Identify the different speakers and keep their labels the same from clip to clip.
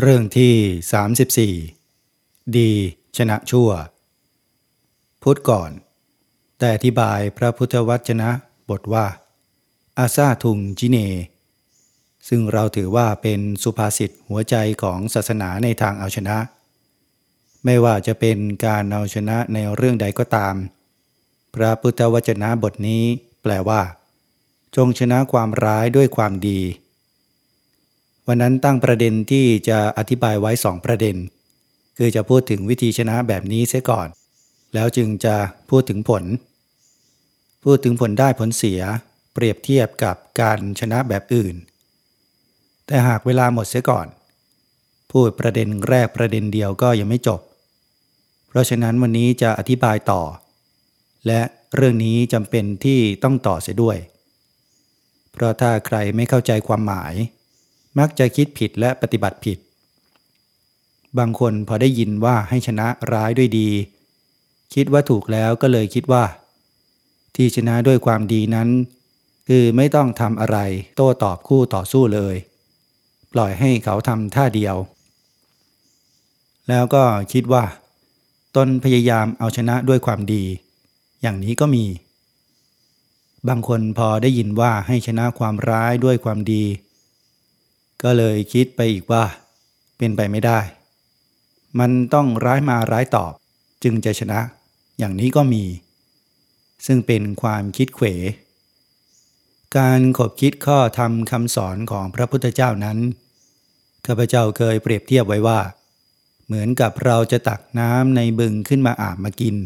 Speaker 1: เรื่องที่ 34 ดีชนะชั่ว พุทธก่อน แต่อธิบายพระพุทธวจนะบทว่า อาซาทุงจิเน ซึ่งเราถือว่าเป็นสุภาษิตหัวใจของศาสนาในทางเอาชนะ ไม่ว่าจะเป็นการเอาชนะในเรื่องใดก็ตาม พระพุทธวจนะบทนี้แปลว่า จงชนะความร้ายด้วยความดี วันนั้นตั้งประเด็นที่จะอธิบายไว้สองประเด็น คือจะพูดถึงวิธีชนะแบบนี้เสียก่อน แล้วจึงจะพูดถึงผล พูดถึงผลได้ผลเสีย เปรียบเทียบกับการชนะแบบอื่น แต่หากเวลาหมดเสียก่อน พูดประเด็นแรกประเด็นเดียวก็ยังไม่จบ เพราะฉะนั้นวันนี้จะอธิบายต่อ และเรื่องนี้จำเป็นที่ต้องต่อเสียด้วย เพราะถ้าใครไม่เข้าใจความหมาย มักจะคิดผิดและปฏิบัติผิด บางคนพอได้ยินว่าให้ชนะร้ายด้วยดี คิดว่าถูกแล้วก็เลยคิดว่า ที่ชนะด้วยความดีนั้น คือไม่ต้องทำอะไร โต้ตอบคู่ต่อสู้เลย ปล่อยให้เขาทำท่าเดียว แล้วก็คิดว่าตนพยายามเอาชนะด้วยความดี อย่างนี้ก็มี บางคนพอได้ยินว่าให้ชนะความร้ายด้วยความดี ก็เลยคิดไปอีกว่า เป็นไปไม่ได้ มันต้องร้ายมาร้ายตอบ จึงจะชนะ อย่างนี้ก็มี ซึ่งเป็นความคิดเขว การขบคิดข้อธรรมคำสอนของพระพุทธเจ้านั้นข้าพเจ้าเคยเปรียบเทียบไว้ว่า เหมือนกับเราจะตักน้ำในบึงขึ้นมาอาบมากิน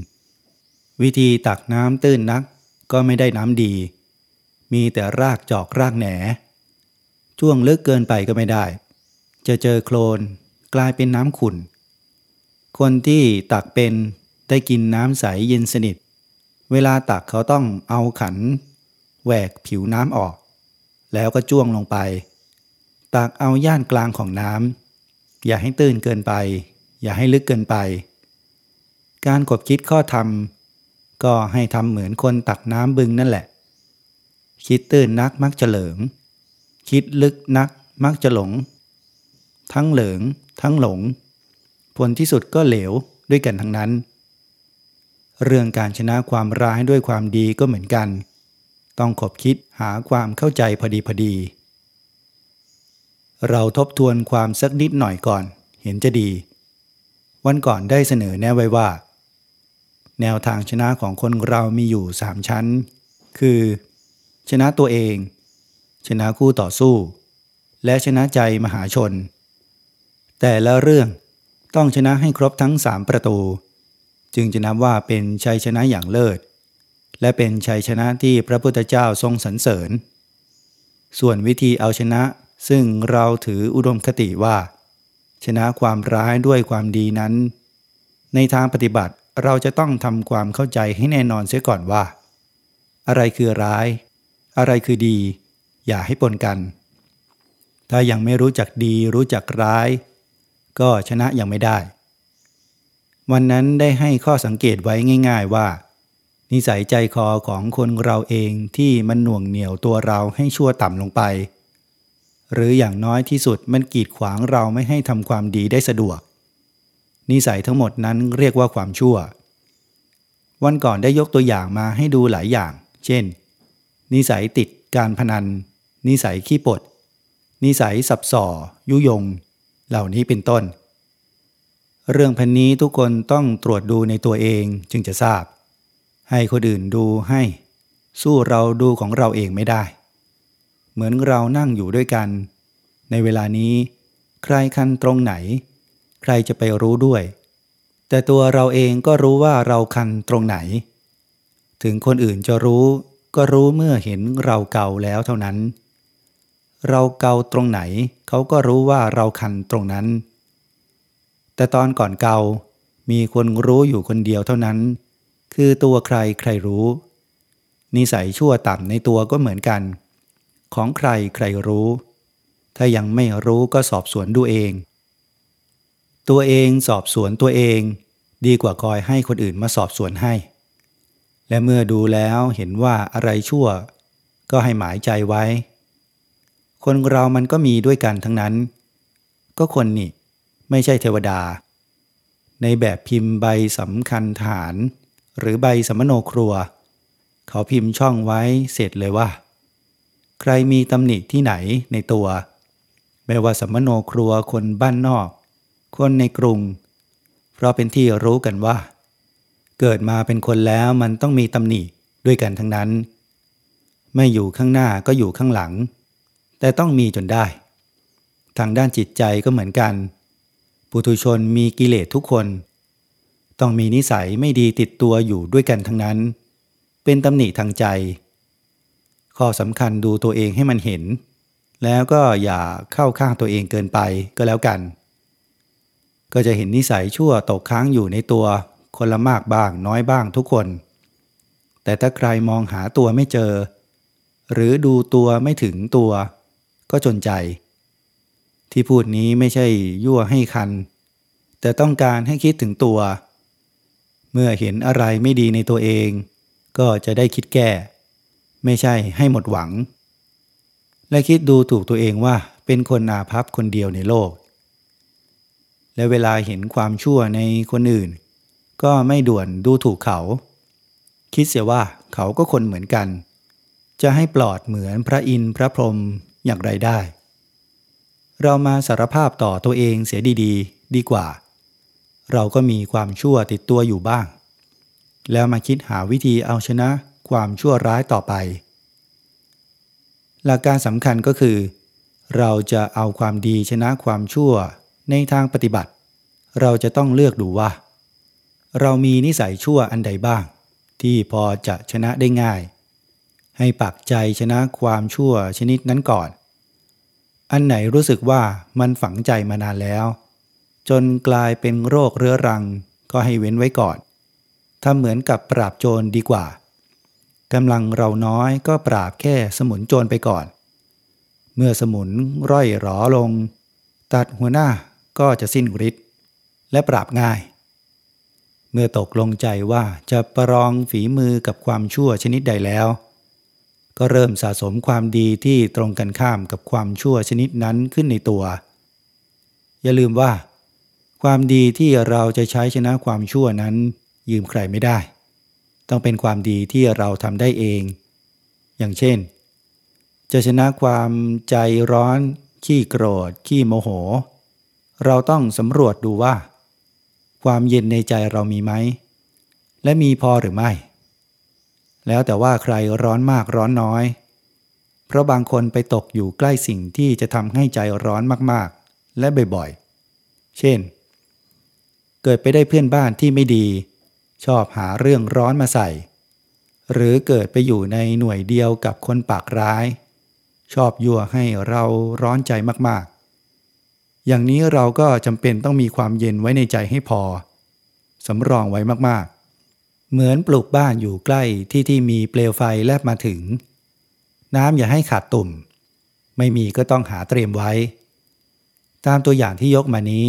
Speaker 1: วิธีตักน้ำตื้นนักก็ไม่ได้น้ำดี มีแต่รากจอกรากแหน ช่วงลึกเกินไปก็ไม่ได้ จะเจอโคลนกลายเป็นน้ำขุ่น คนที่ตักเป็นได้กินน้ำใสเย็นสนิท เวลาตักเขาต้องเอาขันแหวกผิวน้ำออก แล้วก็จ้วงลงไป ตักเอาย่านกลางของน้ำอย่าให้ตื้นเกินไป อย่าให้ลึกเกินไป การกบคิดข้อธรรม ก็ให้ทำเหมือนคนตักน้ำบึงนั่นแหละ คิดตื้นนักมักเหลิง คิดลึกนักมักจะหลง ทั้งเหลิง ทั้งหลง ผลที่สุดก็เหลวด้วยกันทั้งนั้น เรื่องการชนะความร้ายด้วยความดีก็เหมือนกัน ต้องขบคิดหาความเข้าใจพอดีพอดี เราทบทวนความสักนิดหน่อยก่อน เห็นจะดี วันก่อนได้เสนอแนะไว้ว่า แนวทางชนะของคนเรามีอยู่สามชั้น คือ ชนะตัวเอง ชนะคู่ต่อสู้ และชนะใจมหาชน แต่ละเรื่องต้องชนะให้ครบทั้งสามประตู จึงจะนับว่าเป็นชัยชนะอย่างเลิศ และเป็นชัยชนะที่พระพุทธเจ้าทรงสรรเสริญ ส่วนวิธีเอาชนะซึ่งเราถืออุดมคติว่า ชนะความร้ายด้วยความดีนั้น ในทางปฏิบัติเราจะต้องทำความเข้าใจให้แน่นอนเสียก่อนว่า อะไรคือร้าย อะไรคือดี อย่าให้ปนกัน ถ้ายังไม่รู้จักดีรู้จักร้าย ก็ชนะยังไม่ได้ วันนั้นได้ให้ข้อสังเกตไว้ง่าย ๆว่า นิสัยใจคอของคนเราเองที่มันหน่วงเหนี่ยวตัวเราให้ชั่วต่ำลงไป หรืออย่างน้อยที่สุดมันกีดขวางเราไม่ให้ทำความดีได้สะดวก นิสัยทั้งหมดนั้นเรียกว่าความชั่ว วันก่อนได้ยกตัวอย่างมาให้ดูหลายอย่าง เช่น นิสัยติดการพนัน นิสัยขี้ปด นิสัยสับส่อ ยุยง เหล่านี้เป็นต้น เรื่องพันนี้ทุกคนต้องตรวจดูในตัวเองจึงจะทราบ ให้คนอื่นดูให้ สู้เราดูของเราเองไม่ได้ เหมือนเรานั่งอยู่ด้วยกัน ในเวลานี้ ใครคันตรงไหน ใครจะไปรู้ด้วย แต่ตัวเราเองก็รู้ว่าเราคันตรงไหน ถึงคนอื่นจะรู้ก็รู้เมื่อเห็นเราเก่าแล้วเท่านั้น เราเกาตรงไหน เขาก็รู้ว่าเราคันตรงนั้น แต่ตอนก่อนเกา มีคนรู้อยู่คนเดียวเท่านั้น คือตัวใครใครรู้ นิสัยชั่วต่ำในตัวก็เหมือนกัน ของใครใครรู้ ถ้ายังไม่รู้ก็สอบสวนดูเอง ตัวเองสอบสวนตัวเอง ดีกว่าคอยให้คนอื่นมาสอบสวนให้ และเมื่อดูแล้วเห็นว่าอะไรชั่ว ก็ให้หมายใจไว้ คนเรามันก็มีด้วยกันทั้งนั้น ก็คนนี่ ไม่ใช่เทวดา ในแบบพิมพ์ใบสำคัญฐาน หรือใบสมโนครัว เขาพิมพ์ช่องไว้เสร็จเลยว่า ใครมีตำหนิที่ไหนในตัวไม่ว่าสมโนครัวคนบ้านนอก คนในกรุง เพราะเป็นที่รู้กันว่า เกิดมาเป็นคนแล้วมันต้องมีตำหนิด้วยกันทั้งนั้น ไม่อยู่ข้างหน้าก็อยู่ข้างหลัง แต่ต้องมีจนได้ ทางด้านจิตใจก็เหมือนกัน ปุถุชนมีกิเลสทุกคน ต้องมีนิสัยไม่ดีติดตัวอยู่ด้วยกันทั้งนั้น เป็นตำหนิทางใจ ข้อสำคัญดูตัวเองให้มันเห็น แล้วก็อย่าเข้าข้างตัวเองเกินไปก็แล้วกัน ก็จะเห็นนิสัยชั่วตกค้างอยู่ในตัว คนละมากบ้างน้อยบ้างทุกคน แต่ถ้าใครมองหาตัวไม่เจอหรือดูตัวไม่ถึงตัว ก็จนใจ ที่พูดนี้ไม่ใช่ยั่วให้คัน แต่ต้องการให้คิดถึงตัว เมื่อเห็นอะไรไม่ดีในตัวเอง ก็จะได้คิดแก้ ไม่ใช่ให้หมดหวัง และคิดดูถูกตัวเองว่าเป็นคนอาภัพคนเดียวในโลก และเวลาเห็นความชั่วในคนอื่น ก็ไม่ด่วนดูถูกเขา คิดเสียว่าเขาก็คนเหมือนกัน จะให้ปลอดเหมือนพระอินทร์พระพรหม อย่างไรได้ เรามาสารภาพต่อตัวเองเสียดีๆดดีกว่า เราก็มีความชั่วติดตัวอยู่บ้าง แล้วมาคิดหาวิธีเอาชนะความชั่วร้ายต่อไป หลักการสำคัญก็คือ เราจะเอาความดีชนะความชั่วในทางปฏิบัติ เราจะต้องเลือกดูว่า เรามีนิสัยชั่วอันใดบ้าง ที่พอจะชนะได้ง่าย ให้ปักใจชนะความชั่วชนิดนั้นก่อน อันไหนรู้สึกว่ามันฝังใจมานานแล้ว จนกลายเป็นโรคเรื้อรังก็ให้เว้นไว้ก่อนทำเหมือนกับปราบโจรดีกว่ากำลังเราน้อยก็ปราบแค่สมุนโจรไปก่อน เมื่อสมุนร่อยหรอลง ตัดหัวหน้าก็จะสิ้นฤทธิ์และปราบง่าย เมื่อตกลงใจว่าจะประลองฝีมือกับความชั่วชนิดใดแล้ว ก็เริ่มสะสมความดีที่ตรงกันข้ามกับความชั่วชนิดนั้นขึ้นในตัว อย่าลืมว่า ความดีที่เราจะใช้ชนะความชั่วนั้น ยืมใครไม่ได้ ต้องเป็นความดีที่เราทำได้เอง อย่างเช่น จะชนะความใจร้อน ขี้โกรธ ขี้โมโห เราต้องสำรวจดูว่า ความเย็นในใจเรามีไหม และมีพอหรือไม่ แล้วแต่ว่าใครร้อนมากร้อนน้อย เพราะบางคนไปตกอยู่ใกล้สิ่งที่จะทำให้ใจร้อนมากๆ และบ่อยๆ เช่น เกิดไปได้เพื่อนบ้านที่ไม่ดี ชอบหาเรื่องร้อนมาใส่ หรือเกิดไปอยู่ในหน่วยเดียวกับคนปากร้าย ชอบยั่วให้เราร้อนใจมากๆ อย่างนี้เราก็จำเป็นต้องมีความเย็นไว้ในใจให้พอสำรองไว้มากๆ เหมือนปลูกบ้านอยู่ใกล้ที่ที่มีเปลวไฟแลบมาถึง น้ำอย่าให้ขาดตุ่ม ไม่มีก็ต้องหาเตรียมไว้ ตามตัวอย่างที่ยกมานี้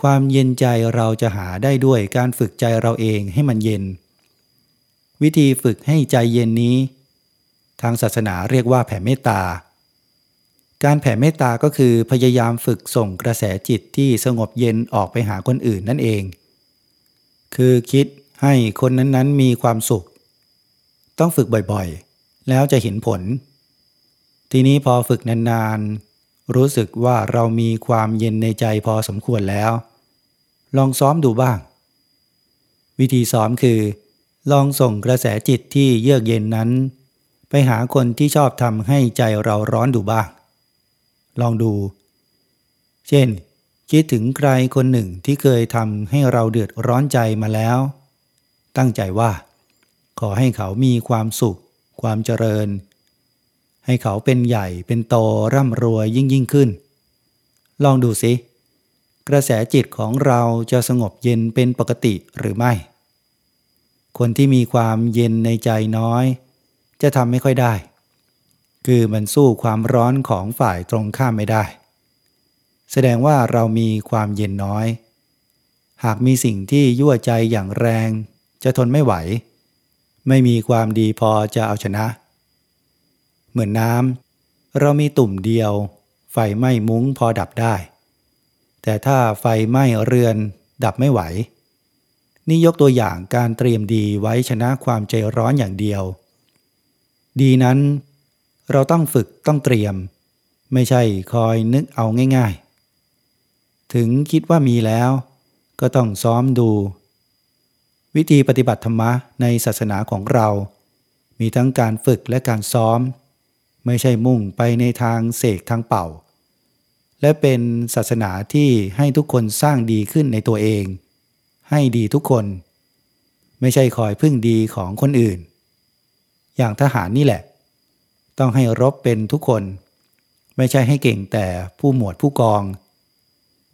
Speaker 1: ความเย็นใจเราจะหาได้ด้วยการฝึกใจเราเองให้มันเย็น วิธีฝึกให้ใจเย็นนี้ ทางศาสนาเรียกว่าแผ่เมตตา การแผ่เมตตาก็คือพยายามฝึกส่งกระแสจิตที่สงบเย็นออกไปหาคนอื่นนั่นเอง คือคิด ให้คนนั้นๆมีความสุข ต้องฝึกบ่อยๆ แล้วจะเห็นผล ทีนี้พอฝึกนานๆ รู้สึกว่าเรามีความเย็นในใจพอสมควรแล้ว ลองซ้อมดูบ้าง วิธีซ้อมคือ ลองส่งกระแสจิตที่เยือกเย็นนั้น ไปหาคนที่ชอบทำให้ใจเราร้อนดูบ้าง ลองดู เช่นคิดถึงใครคนหนึ่งที่เคยทำให้เราเดือดร้อนใจมาแล้ว ตั้งใจว่า ขอให้เขามีความสุข ความเจริญ ให้เขาเป็นใหญ่เป็นโตร่ำรวยยิ่งยิ่งขึ้น ลองดูสิ กระแสจิตของเราจะสงบเย็นเป็นปกติหรือไม่ คนที่มีความเย็นในใจน้อย จะทำไม่ค่อยได้ คือมันสู้ความร้อนของฝ่ายตรงข้ามไม่ได้ แสดงว่าเรามีความเย็นน้อยหากมีสิ่งที่ยั่วใจอย่างแรง จะทนไม่ไหว ไม่มีความดีพอจะเอาชนะ เหมือนน้ำเรามีตุ่มเดียว ไฟไหม้มุ้งพอดับได้ แต่ถ้าไฟไหม้เรือนดับไม่ไหว นี่ยกตัวอย่างการเตรียมดีไว้ชนะความใจร้อนอย่างเดียว ดีนั้น เราต้องฝึกต้องเตรียม ไม่ใช่คอยนึกเอาง่าย ๆ ถึงคิดว่ามีแล้ว ก็ต้องซ้อมดู วิธีปฏิบัติธรรมะในศาสนาของเรา มีทั้งการฝึกและการซ้อม ไม่ใช่มุ่งไปในทางเสกทางเป่า และเป็นศาสนาที่ให้ทุกคนสร้างดีขึ้นในตัวเอง ให้ดีทุกคน ไม่ใช่คอยพึ่งดีของคนอื่น อย่างทหารนี่แหละ ต้องให้รบเป็นทุกคน ไม่ใช่ให้เก่งแต่ผู้หมวดผู้กอง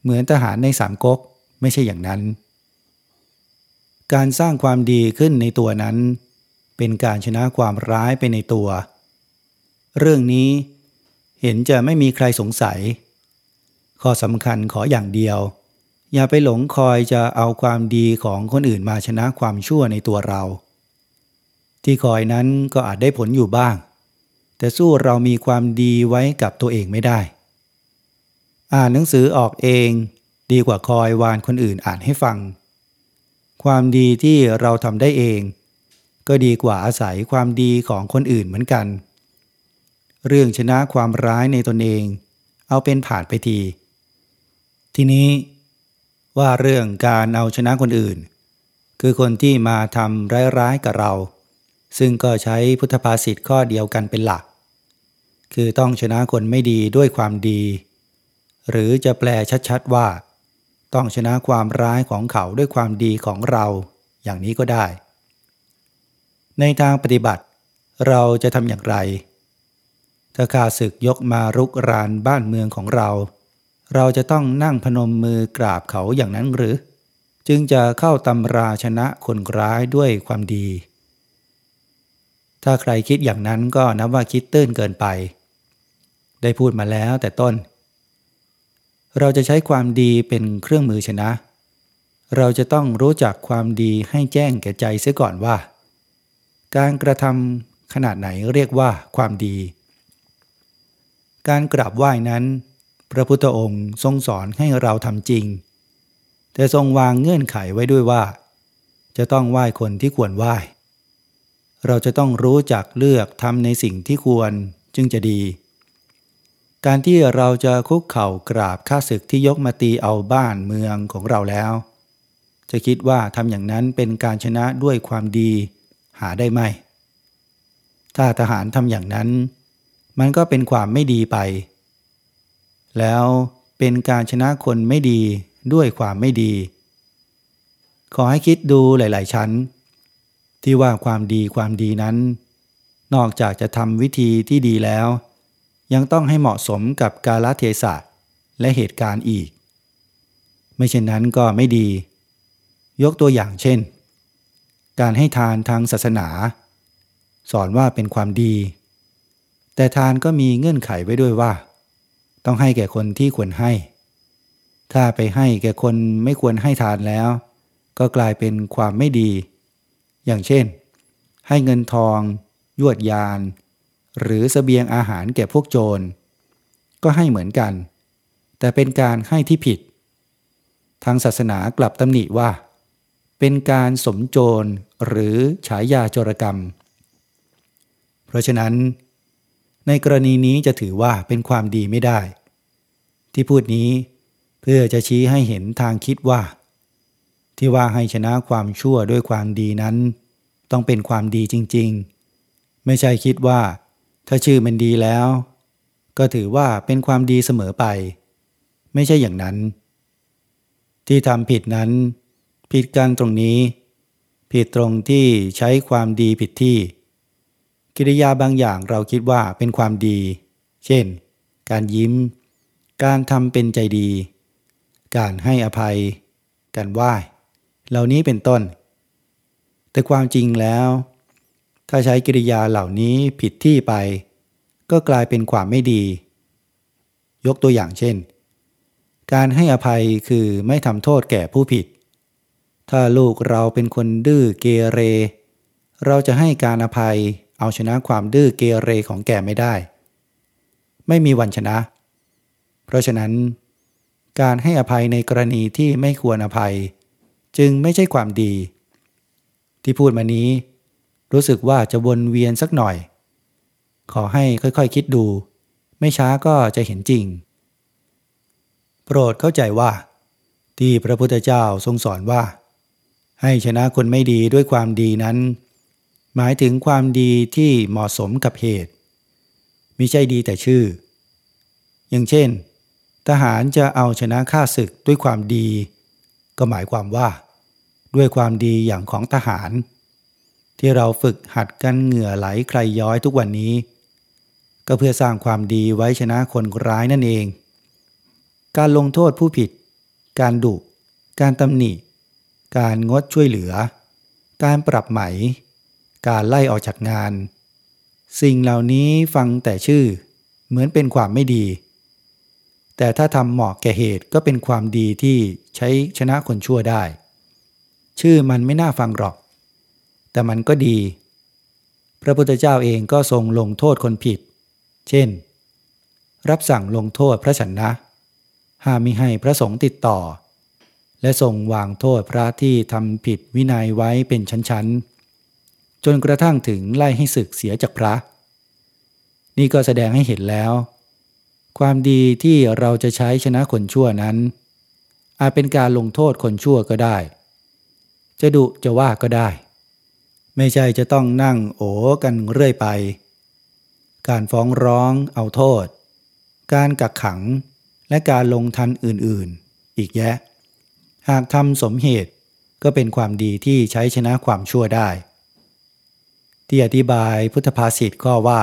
Speaker 1: เหมือนทหารในสามก๊กไม่ใช่อย่างนั้น การสร้างความดีขึ้นในตัวนั้น เป็นการชนะความร้ายไปในตัว เรื่องนี้เห็นจะไม่มีใครสงสัย ข้อสำคัญขออย่างเดียว อย่าไปหลงคอยจะเอาความดีของคนอื่นมาชนะความชั่วในตัวเรา ที่คอยนั้นก็อาจได้ผลอยู่บ้าง แต่สู้เรามีความดีไว้กับตัวเองไม่ได้ อ่านหนังสือออกเอง ดีกว่าคอยวานคนอื่นอ่านให้ฟัง ความดีที่เราทำได้เอง ก็ดีกว่าอาศัยความดีของคนอื่นเหมือนกัน เรื่องชนะความร้ายในตนเอง เอาเป็นผ่านไปที ทีนี้ ว่าเรื่องการเอาชนะคนอื่น คือคนที่มาทำร้ายๆกับเรา ซึ่งก็ใช้พุทธภาษิตข้อเดียวกันเป็นหลัก คือต้องชนะคนไม่ดีด้วยความดี หรือจะแปลชัดๆว่า ต้องชนะความร้ายของเขาด้วยความดีของเราอย่างนี้ก็ได้ ในทางปฏิบัติ เราจะทำอย่างไร ถ้าข้าศึกยกมารุกรานบ้านเมืองของเรา เราจะต้องนั่งพนมมือกราบเขาอย่างนั้นหรือ จึงจะเข้าตำราชนะคนร้ายด้วยความดี ถ้าใครคิดอย่างนั้นก็นับว่าคิดตื้นเกินไป ได้พูดมาแล้วแต่ต้น เราจะใช้ความดีเป็นเครื่องมือชนะ เราจะต้องรู้จักความดีให้แจ้งแก่ใจเสียก่อนว่า การกระทำขนาดไหนเรียกว่าความดี การกราบไหว้นั้น พระพุทธองค์ทรงสอนให้เราทำจริง แต่ทรงวางเงื่อนไขไว้ด้วยว่า จะต้องไหว้คนที่ควรไหว้ เราจะต้องรู้จักเลือกทำในสิ่งที่ควรจึงจะดี การที่เราจะคุกเข่ากราบข้าศึกที่ยกมาตีเอาบ้านเมืองของเราแล้ว จะคิดว่าทำอย่างนั้นเป็นการชนะด้วยความดี หาได้ไหม ถ้าทหารทำอย่างนั้น มันก็เป็นความไม่ดีไป แล้วเป็นการชนะคนไม่ดีด้วยความไม่ดี ขอให้คิดดูหลาย ๆ ชั้น ที่ว่าความดีความดีนั้น นอกจากจะทำวิธีที่ดีแล้ว ยังต้องให้เหมาะสมกับกาลเทศะและเหตุการณ์อีก ไม่เช่นนั้นก็ไม่ดี ยกตัวอย่างเช่น การให้ทานทางศาสนา สอนว่าเป็นความดี แต่ทานก็มีเงื่อนไขไว้ด้วยว่า ต้องให้แก่คนที่ควรให้ ถ้าไปให้แก่คนไม่ควรให้ทานแล้ว ก็กลายเป็นความไม่ดี อย่างเช่น ให้เงินทอง ยวดยาน หรือสเสบียงอาหารแก่พวกโจร ก็ให้เหมือนกัน แต่เป็นการให้ที่ผิด ทางศาสนากลับตำหนิว่า เป็นการสมโจรหรือฉายาโจรกรรม เพราะฉะนั้น ในกรณีนี้จะถือว่าเป็นความดีไม่ได้ ที่พูดนี้เพื่อจะชี้ให้เห็นทางคิดว่า ที่ว่าให้ชนะความชั่วด้วยความดีนั้น ต้องเป็นความดีจริง ๆ ไม่ใช่คิดว่า ถ้าชื่อมันดีแล้ว ก็ถือว่าเป็นความดีเสมอไป ไม่ใช่อย่างนั้น ที่ทำผิดนั้น ผิดกันตรงนี้ ผิดตรงที่ใช้ความดีผิดที่ กิริยาบางอย่างเราคิดว่าเป็นความดี เช่น การยิ้ม การทำเป็นใจดี การให้อภัย การไหว้เหล่านี้เป็นต้น แต่ความจริงแล้ว ถ้าใช้กิริยาเหล่านี้ผิดที่ไป ก็กลายเป็นความไม่ดี ยกตัวอย่างเช่น การให้อภัยคือไม่ทำโทษแก่ผู้ผิด ถ้าลูกเราเป็นคนดื้อเกเร เราจะให้การอภัยเอาชนะความดื้อเกเรของแกไม่ได้ ไม่มีวันชนะ เพราะฉะนั้น การให้อภัยในกรณีที่ไม่ควรอภัย จึงไม่ใช่ความดี ที่พูดมานี้ รู้สึกว่าจะวนเวียนสักหน่อย ขอให้ค่อยๆคคิดดู ไม่ช้าก็จะเห็นจริง โปรดเข้าใจว่า ที่พระพุทธเจ้าทรงสอนว่า ให้ชนะคนไม่ดีด้วยความดีนั้น หมายถึงความดีที่เหมาะสมกับเหตุมิใช่ดีแต่ชื่อ อย่างเช่น ทหารจะเอาชนะข้าศึกด้วยความดี ก็หมายความว่า ด้วยความดีอย่างของทหาร ที่เราฝึกหัดกันเหงื่อไหลใครย้อยทุกวันนี้ ก็เพื่อสร้างความดีไว้ชนะคนร้ายนั่นเอง การลงโทษผู้ผิด การดุ การตำหนิ การงดช่วยเหลือ การปรับไหม การไล่ออกจากงาน สิ่งเหล่านี้ฟังแต่ชื่อ เหมือนเป็นความไม่ดี แต่ถ้าทำเหมาะแก่เหตุก็เป็นความดีที่ใช้ชนะคนชั่วได้ ชื่อมันไม่น่าฟังหรอก แต่มันก็ดี พระพุทธเจ้าเองก็ทรงลงโทษคนผิด เช่น รับสั่งลงโทษพระชนะ ห้ามมิให้พระสงฆ์ติดต่อ และทรงวางโทษพระที่ทำผิดวินัยไว้เป็นชั้นๆ จนกระทั่งถึงไล่ให้ศึกเสียจากพระ นี่ก็แสดงให้เห็นแล้ว ความดีที่เราจะใช้ชนะคนชั่วนั้น อาจเป็นการลงโทษคนชั่วก็ได้ จะดุจะว่าก็ได้ ไม่ใช่จะต้องนั่งโอกันเรื่อยไป การฟ้องร้องเอาโทษ การกักขังและการลงทันอื่นๆ อีกแยะ หากทำสมเหตุก็เป็นความดีที่ใช้ชนะความชั่วได้ ที่อธิบายพุทธภาษิตก็ว่า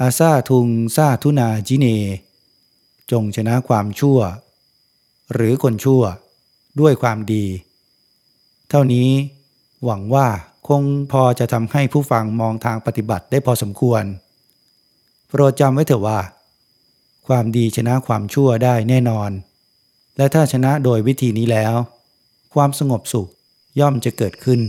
Speaker 1: อาซาทุงซาทุนาจิเน จงชนะความชั่ว หรือคนชั่ว ด้วยความดี เท่านี้ หวังว่าคงพอจะทำให้ผู้ฟังมองทางปฏิบัติได้พอสมควร โปรดจำไว้เถอะว่า ความดีชนะความชั่วได้แน่นอน และถ้าชนะโดยวิธีนี้แล้ว ความสงบสุขย่อมจะเกิดขึ้น